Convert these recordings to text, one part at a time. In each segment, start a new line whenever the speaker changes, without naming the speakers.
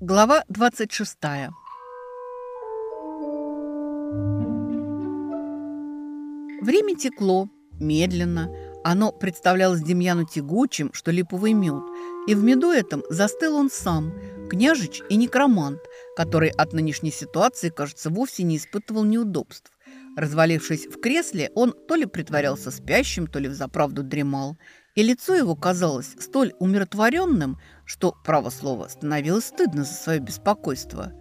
Глава 26. Время текло, медленно. Оно представлялось Демьяну тягучим, что липовый мед. И в меду этом застыл он сам, княжич и некромант, который от нынешней ситуации, кажется, вовсе не испытывал неудобств. Развалившись в кресле, он то ли притворялся спящим, то ли взаправду дремал. И лицо его казалось столь умиротворенным, что, право слово, становилось стыдно за свое беспокойство.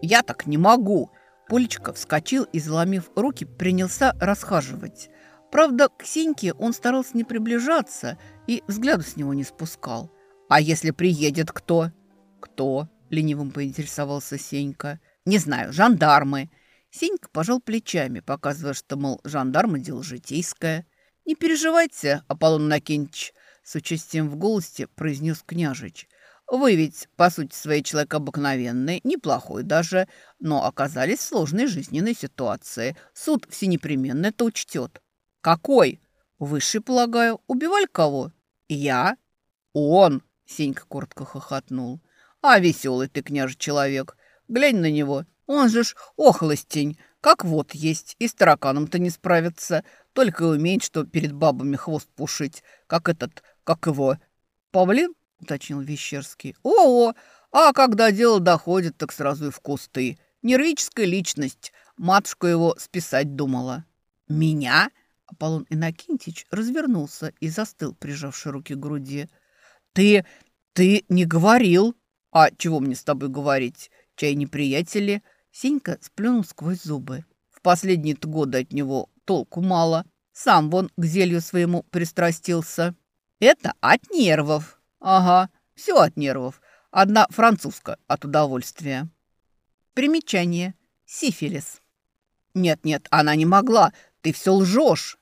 «Я так не могу!» Полечка вскочил и, заломив руки, принялся расхаживать. Правда, к Сеньке он старался не приближаться и взгляду с него не спускал. «А если приедет кто?» «Кто?» – ленивым поинтересовался Сенька. «Не знаю, жандармы». Сенька пожал плечами, показывая, что, мол, жандармы – дело житейское. «Не переживайте, Аполлон Накинч», – с участием в голосе произнес княжич. Вы ведь, по сути своей, человек обыкновенный, неплохой даже, но оказались в сложной жизненной ситуации. Суд все непременно это учтет. Какой? Высший, полагаю. Убивали кого? Я? Он, Сенька коротко хохотнул. А веселый ты, княже, человек. Глянь на него. Он же ж охлостень. Как вот есть. И с тараканом-то не справится. Только и умеет, что перед бабами хвост пушить. Как этот, как его, павлин? — уточнил Вещерский. «О, а когда дело доходит, так сразу и в кусты. Нервическая личность. Матушка его списать думала». «Меня?» Аполлон Иннокентич развернулся и застыл, прижавший руки к груди. «Ты... ты не говорил?» «А чего мне с тобой говорить? Чай неприятели?» Сенька сплюнул сквозь зубы. «В последние-то годы от него толку мало. Сам вон к зелью своему пристрастился». «Это от нервов», Ага, все от нервов. Одна французская от удовольствия. Примечание. Сифилис. Нет-нет, она не могла. Ты все лжешь.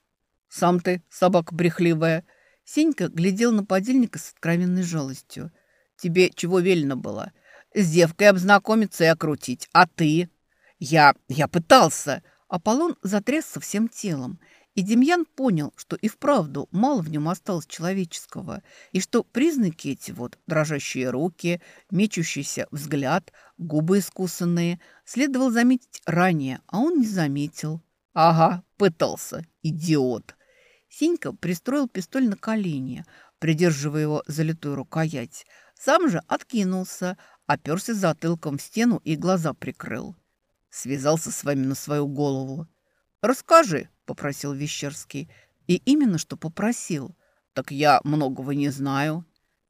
Сам ты, собака брехливая. Сенька глядел на подельника с откровенной жалостью. Тебе чего велено было? С девкой обзнакомиться и окрутить. А ты? Я... я пытался. Аполлон затрясся всем телом. И Демьян понял, что и вправду мало в нем осталось человеческого, и что признаки эти вот, дрожащие руки, мечущийся взгляд, губы искусанные, следовало заметить ранее, а он не заметил. Ага, пытался, идиот. Синька пристроил пистоль на колени, придерживая его за литую рукоять. Сам же откинулся, оперся затылком в стену и глаза прикрыл. Связался с вами на свою голову. «Расскажи», — попросил Вещерский. И именно что попросил. «Так я многого не знаю».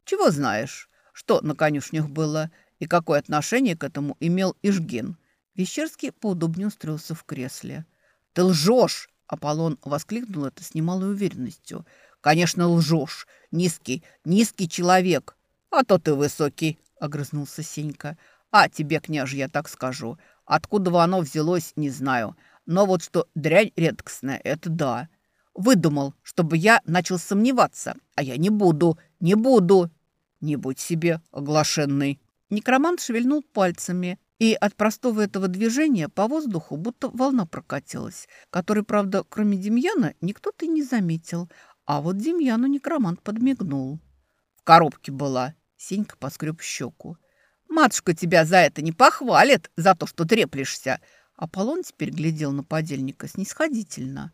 «Чего знаешь? Что на конюшнях было? И какое отношение к этому имел Ижгин?» Вещерский поудобнее устроился в кресле. «Ты лжешь!» — Аполлон воскликнул это с немалой уверенностью. «Конечно, лжешь! Низкий, низкий человек!» «А то ты высокий!» — огрызнулся Сенька. «А тебе, княже, я так скажу. Откуда оно взялось, не знаю. Но вот что дрянь редкостная, это да. Выдумал, чтобы я начал сомневаться. А я не буду, не буду. Не будь себе оглашенный. Некромант шевельнул пальцами, и от простого этого движения по воздуху будто волна прокатилась, которой, правда, кроме Демьяна, никто-то и не заметил. А вот Демьяну некромант подмигнул. В коробке была. Сенька поскреб щеку. «Матушка тебя за это не похвалит, за то, что треплешься. Аполлон теперь глядел на подельника снисходительно.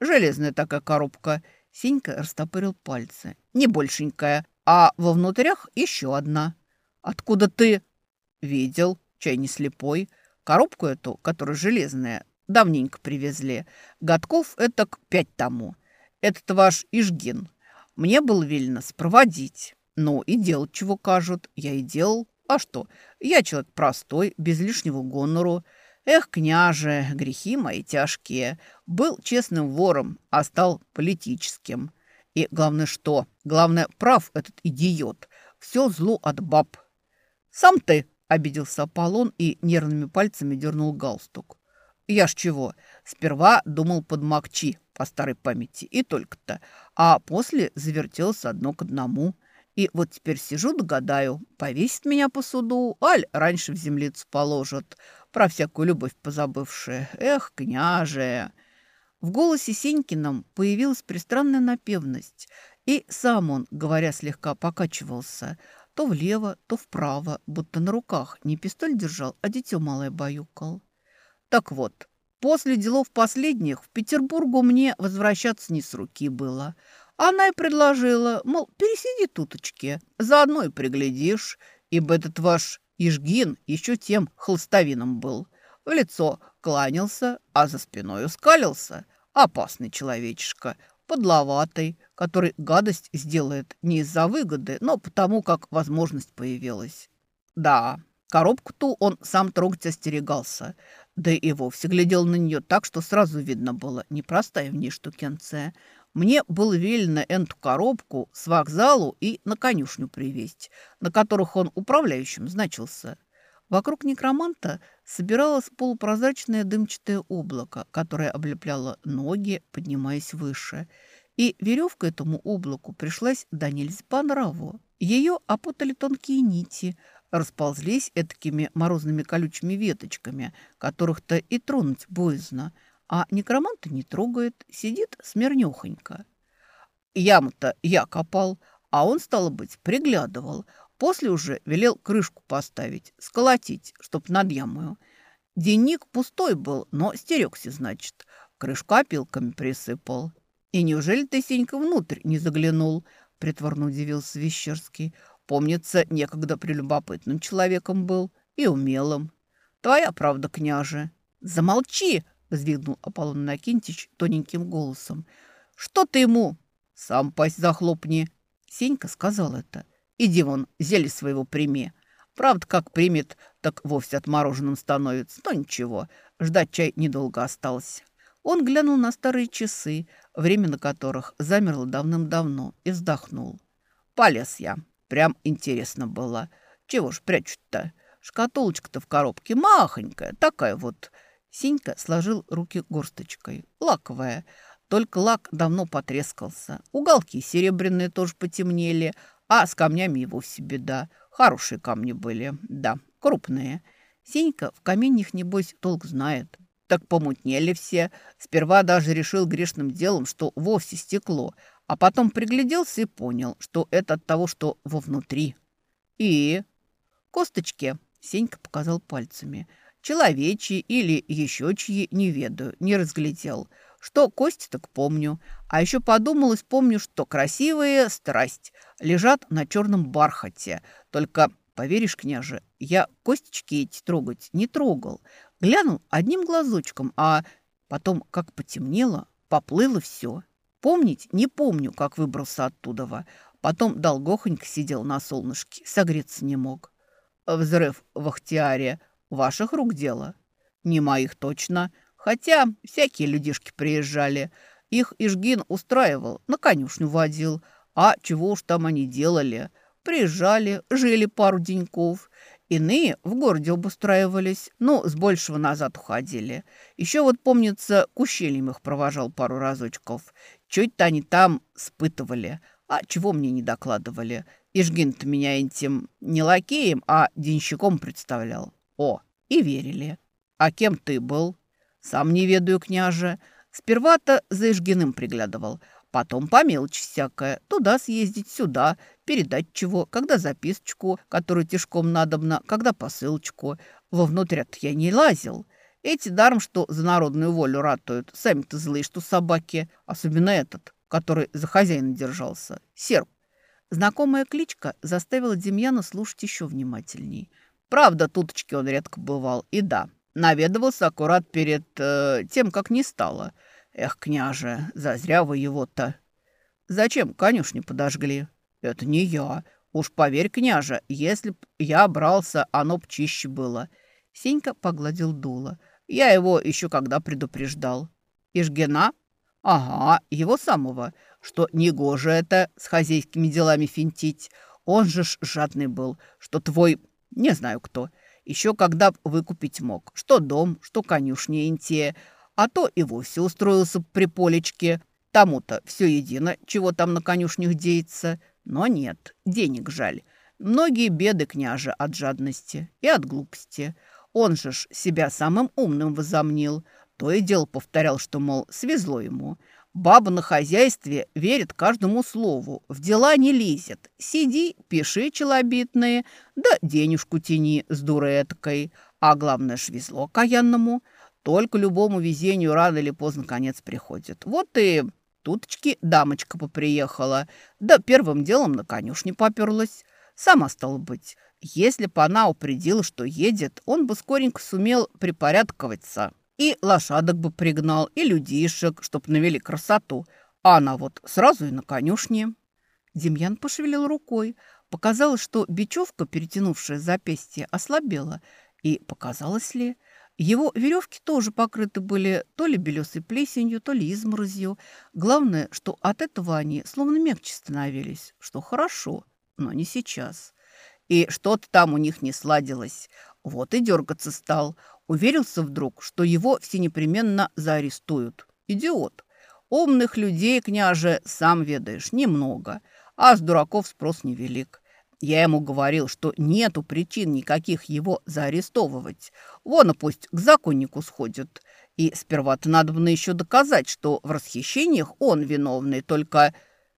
«Железная такая коробка». Сенька растопырил пальцы. «Не большенькая, а во внутрях еще одна». «Откуда ты?» «Видел, чай не слепой. Коробку эту, которая железная, давненько привезли. Годков это к пять тому. Этот ваш Ижгин. Мне было велено спроводить. Ну и делать, чего кажут. Я и делал. А что? Я человек простой, без лишнего гонору. Эх, княже, грехи мои тяжкие. Был честным вором, а стал политическим. И главное что? Главное, прав этот идиот. Все зло от баб. Сам ты, обиделся Аполлон и нервными пальцами дернул галстук. Я ж чего? Сперва думал подмокчи по старой памяти, и только-то. А после завертелся одно к одному. И вот теперь сижу догадаю, повесит меня по суду, аль раньше в землицу положат про всякую любовь позабывшая. Эх, княже!» В голосе Сенькином появилась пристранная напевность, и сам он, говоря, слегка покачивался, то влево, то вправо, будто на руках не пистоль держал, а дитё малое баюкал. Так вот, после делов последних в Петербургу мне возвращаться не с руки было. Она и предложила, мол, пересиди туточки, заодно и приглядишь, ибо этот ваш Ижгин еще тем холстовином был. В лицо кланялся, а за спиной ускалился. Опасный человечишка, подловатый, который гадость сделает не из-за выгоды, но потому, как возможность появилась. Да, коробку-ту он сам трогать остерегался, да и вовсе глядел на нее так, что сразу видно было, непростая в ней штукенция. Мне было велено эту коробку с вокзалу и на конюшню привезть, на которых он управляющим значился. Вокруг некроманта собиралось полупрозрачное дымчатое облако, которое облепляло ноги, поднимаясь выше. И веревка этому облаку пришлась до нельзя по нраву. Ее опутали тонкие нити, расползлись этакими морозными колючими веточками, которых-то и тронуть боязно. А некроманта не трогает, сидит смирнёхонько. Яму-то я копал, а он, стало быть, приглядывал – После уже велел крышку поставить, сколотить, чтоб над ямою. Денник пустой был, но стерегся, значит. Крышку опилками присыпал. И неужели ты, Сенька, внутрь не заглянул? Притворно удивился Вещерский. Помнится, некогда прелюбопытным человеком был и умелым. Твоя правда, княже. Замолчи, взвигнул Аполлон Накинтич тоненьким голосом. Что ты ему? Сам пасть захлопни. Сенька сказал это. Иди вон, зелье своего прими. Правда, как примет, так вовсе отмороженным становится. Но ничего, ждать чай недолго осталось. Он глянул на старые часы, время на которых замерло давным-давно, и вздохнул. Полез я. Прям интересно было. Чего ж прячут-то? Шкатулочка-то в коробке махонькая, такая вот. Синька сложил руки горсточкой. Лаковая. Только лак давно потрескался. Уголки серебряные тоже потемнели, а с камнями и вовсе беда. Хорошие камни были, да, крупные. Сенька в каменьях, небось, толк знает. Так помутнели все. Сперва даже решил грешным делом, что вовсе стекло, а потом пригляделся и понял, что это от того, что вовнутри. И косточки, Сенька показал пальцами, человечьи или еще чьи, не ведаю, не разглядел – что кость так помню. А еще подумалось, помню, что красивые страсть лежат на черном бархате. Только, поверишь, княже, я косточки эти трогать не трогал. Глянул одним глазочком, а потом, как потемнело, поплыло все. Помнить не помню, как выбрался оттуда. Потом долгохонько сидел на солнышке, согреться не мог. Взрыв в Ахтиаре ваших рук дело? Не моих точно, — Хотя всякие людишки приезжали. Их Ижгин устраивал, на конюшню водил. А чего уж там они делали? Приезжали, жили пару деньков. Иные в городе обустраивались, но с большего назад уходили. Еще вот, помнится, к ущельям их провожал пару разочков. Чуть-то они там спытывали. А чего мне не докладывали? Ижгин-то меня этим не лакеем, а денщиком представлял. О, и верили. А кем ты был? Сам не ведаю, княже. Сперва-то за Ижгиным приглядывал, потом по мелочи всякое. Туда съездить, сюда, передать чего, когда записочку, которую тишком надобно, когда посылочку. Вовнутрь я не лазил. Эти даром, что за народную волю ратуют, сами-то злые, что собаки. Особенно этот, который за хозяина держался. Серп. Знакомая кличка заставила Демьяна слушать еще внимательней. Правда, туточки он редко бывал. И да, Наведывался аккурат перед э, тем, как не стало. Эх, княже, зазря вы его-то. Зачем конюшни подожгли? Это не я. Уж поверь, княже, если б я брался, оно б чище было. Сенька погладил дуло. Я его еще когда предупреждал. Ижгена? Ага, его самого. Что негоже это с хозяйскими делами финтить. Он же ж жадный был, что твой... Не знаю кто. Еще когда выкупить мог. Что дом, что конюшня инте. А то и вовсе устроился при полечке. Тому-то все едино, чего там на конюшнях деется. Но нет, денег жаль. Многие беды княжа от жадности и от глупости. Он же ж себя самым умным возомнил. То и дело повторял, что, мол, свезло ему. Баба на хозяйстве верит каждому слову, в дела не лезет. Сиди, пиши челобитные, да денежку тяни с дурой этакой. А главное, швезло каянному. Только любому везению рано или поздно конец приходит. Вот и туточки дамочка поприехала, да первым делом на конюшне поперлась. Сама стала быть. Если бы она упредила, что едет, он бы скоренько сумел припорядковаться. И лошадок бы пригнал, и людишек, чтоб навели красоту. А она вот сразу и на конюшне. Демьян пошевелил рукой. Показалось, что бечевка, перетянувшая запястье, ослабела. И показалось ли... Его веревки тоже покрыты были то ли белесой плесенью, то ли изморозью. Главное, что от этого они словно мягче становились, что хорошо, но не сейчас. И что-то там у них не сладилось. Вот и дергаться стал. Уверился вдруг, что его все непременно заарестуют. Идиот. Умных людей, княже, сам ведаешь, немного. А с дураков спрос невелик. Я ему говорил, что нету причин никаких его заарестовывать. Вон, пусть к законнику сходит. И сперва-то надо бы еще доказать, что в расхищениях он виновный, только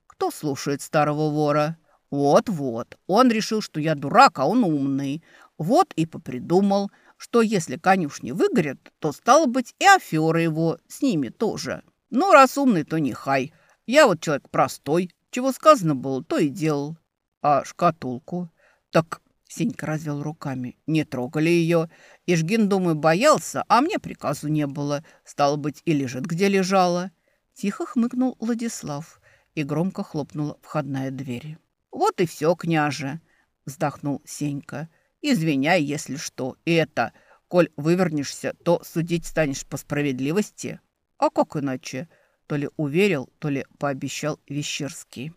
кто слушает старого вора? Вот-вот, он решил, что я дурак, а он умный. Вот и попридумал – что если конюшни выгорят, то, стало быть, и аферы его с ними тоже. Но раз умный, то не хай. Я вот человек простой, чего сказано было, то и делал. А шкатулку? Так Сенька развел руками. Не трогали ее. Ижгин, думаю, боялся, а мне приказу не было. Стало быть, и лежит, где лежала. Тихо хмыкнул Владислав и громко хлопнула входная дверь. «Вот и все, княже!» – вздохнул Сенька. Извиняй, если что. И это, коль вывернешься, то судить станешь по справедливости. А как иначе? То ли уверил, то ли пообещал Вещерский.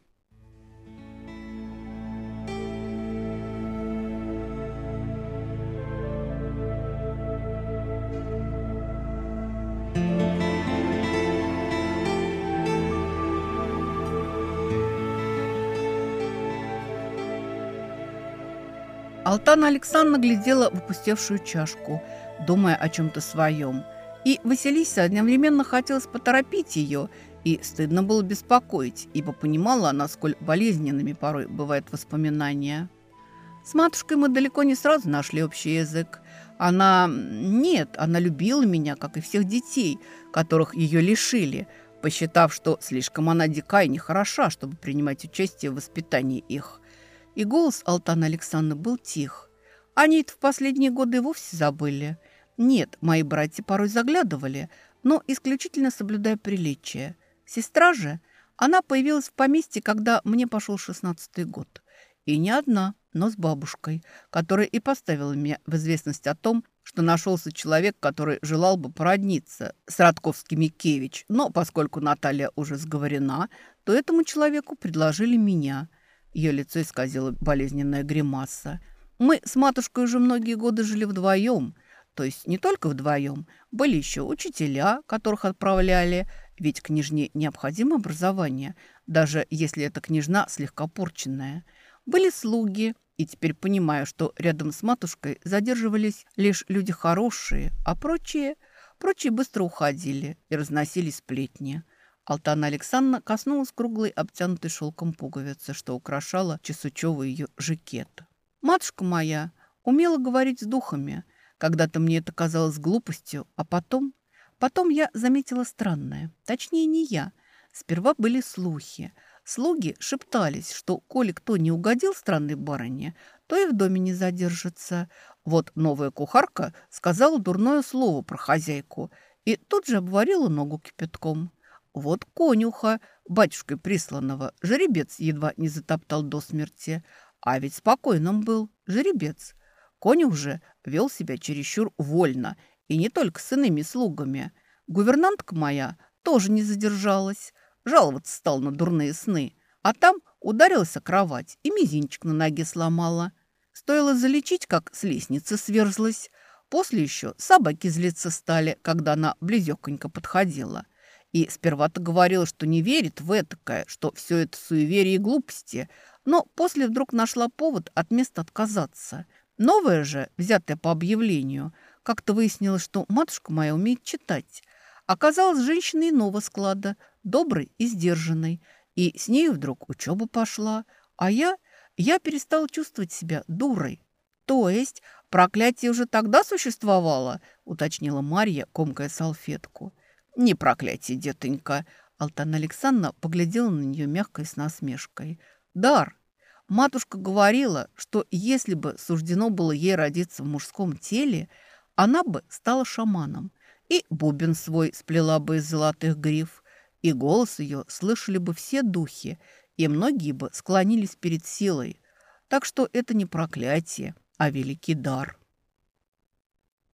Алтана Александровна глядела в опустевшую чашку, думая о чем-то своем. И Василисе одновременно хотелось поторопить ее, и стыдно было беспокоить, ибо понимала она, сколь болезненными порой бывают воспоминания. С матушкой мы далеко не сразу нашли общий язык. Она... Нет, она любила меня, как и всех детей, которых ее лишили, посчитав, что слишком она дикая и нехороша, чтобы принимать участие в воспитании их. И голос Алтана Александровны был тих. Они это в последние годы вовсе забыли. Нет, мои братья порой заглядывали, но исключительно соблюдая приличие. Сестра же, она появилась в поместье, когда мне пошел шестнадцатый год. И не одна, но с бабушкой, которая и поставила меня в известность о том, что нашелся человек, который желал бы породниться с Радковским Микевич. Но поскольку Наталья уже сговорена, то этому человеку предложили меня – ее лицо исказило болезненная гримаса. Мы с матушкой уже многие годы жили вдвоем. То есть не только вдвоем. Были еще учителя, которых отправляли. Ведь княжне необходимо образование, даже если эта княжна слегка порченная. Были слуги, и теперь понимаю, что рядом с матушкой задерживались лишь люди хорошие, а прочие, прочие быстро уходили и разносили сплетни. Алтана Александровна коснулась круглой, обтянутой шелком пуговицы, что украшала чесучевый ее жакет. «Матушка моя умела говорить с духами. Когда-то мне это казалось глупостью, а потом... Потом я заметила странное. Точнее, не я. Сперва были слухи. Слуги шептались, что, коли кто не угодил странной барыне, то и в доме не задержится. Вот новая кухарка сказала дурное слово про хозяйку и тут же обварила ногу кипятком». Вот конюха, батюшкой присланного, жеребец едва не затоптал до смерти. А ведь спокойным был жеребец. Конюх же вел себя чересчур вольно, и не только с иными слугами. Гувернантка моя тоже не задержалась. Жаловаться стал на дурные сны. А там ударилась о кровать и мизинчик на ноге сломала. Стоило залечить, как с лестницы сверзлась. После еще собаки злиться стали, когда она близёконько подходила. И сперва-то говорила, что не верит в этакое, что все это суеверие и глупости, но после вдруг нашла повод от места отказаться. Новое же, взятое по объявлению, как-то выяснилось, что матушка моя умеет читать. оказалась женщиной иного склада, доброй и сдержанной. И с ней вдруг учеба пошла, а я, я перестала чувствовать себя дурой. То есть проклятие уже тогда существовало, уточнила Марья, комкая салфетку. Не проклятие, детонька. Алтана Александровна поглядела на нее мягко и с насмешкой. Дар. Матушка говорила, что если бы суждено было ей родиться в мужском теле, она бы стала шаманом. И бубен свой сплела бы из золотых гриф, и голос ее слышали бы все духи, и многие бы склонились перед силой. Так что это не проклятие, а великий дар.